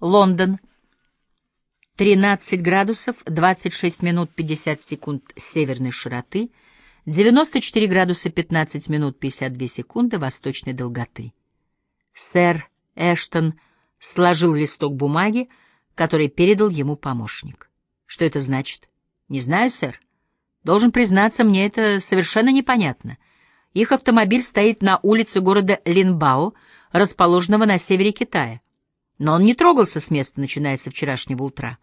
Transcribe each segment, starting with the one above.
Лондон. 13 градусов 26 минут 50 секунд северной широты, 94 градуса 15 минут 52 секунды восточной долготы. Сэр Эштон сложил листок бумаги, который передал ему помощник. Что это значит? Не знаю, сэр. Должен признаться, мне это совершенно непонятно. Их автомобиль стоит на улице города Линбао, расположенного на севере Китая. Но он не трогался с места, начиная со вчерашнего утра.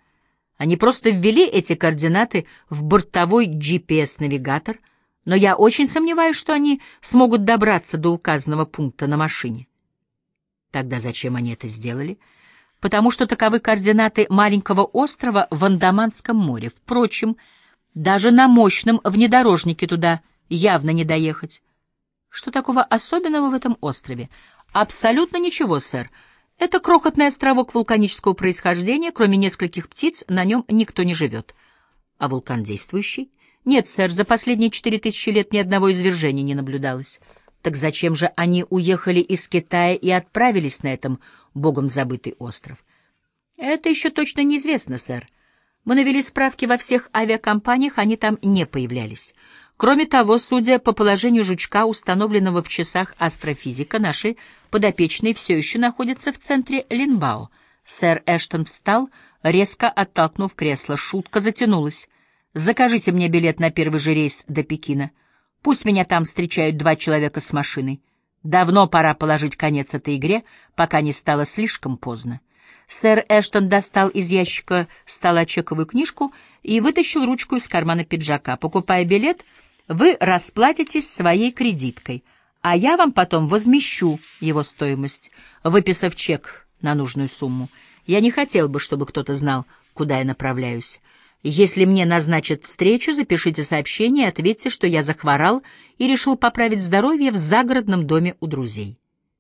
Они просто ввели эти координаты в бортовой GPS-навигатор, но я очень сомневаюсь, что они смогут добраться до указанного пункта на машине. Тогда зачем они это сделали? Потому что таковы координаты маленького острова в Андаманском море. Впрочем, даже на мощном внедорожнике туда явно не доехать. Что такого особенного в этом острове? Абсолютно ничего, сэр. Это крохотный островок вулканического происхождения, кроме нескольких птиц, на нем никто не живет. А вулкан действующий? Нет, сэр, за последние четыре тысячи лет ни одного извержения не наблюдалось. Так зачем же они уехали из Китая и отправились на этом богом забытый остров? Это еще точно неизвестно, сэр. Мы навели справки во всех авиакомпаниях, они там не появлялись. Кроме того, судя по положению жучка, установленного в часах астрофизика, наши подопечные все еще находятся в центре Линбао. Сэр Эштон встал, резко оттолкнув кресло. Шутка затянулась. «Закажите мне билет на первый же рейс до Пекина. Пусть меня там встречают два человека с машиной. Давно пора положить конец этой игре, пока не стало слишком поздно». Сэр Эштон достал из ящика стола чековую книжку и вытащил ручку из кармана пиджака. Покупая билет, вы расплатитесь своей кредиткой, а я вам потом возмещу его стоимость, выписав чек на нужную сумму. Я не хотел бы, чтобы кто-то знал, куда я направляюсь. Если мне назначат встречу, запишите сообщение и ответьте, что я захворал и решил поправить здоровье в загородном доме у друзей.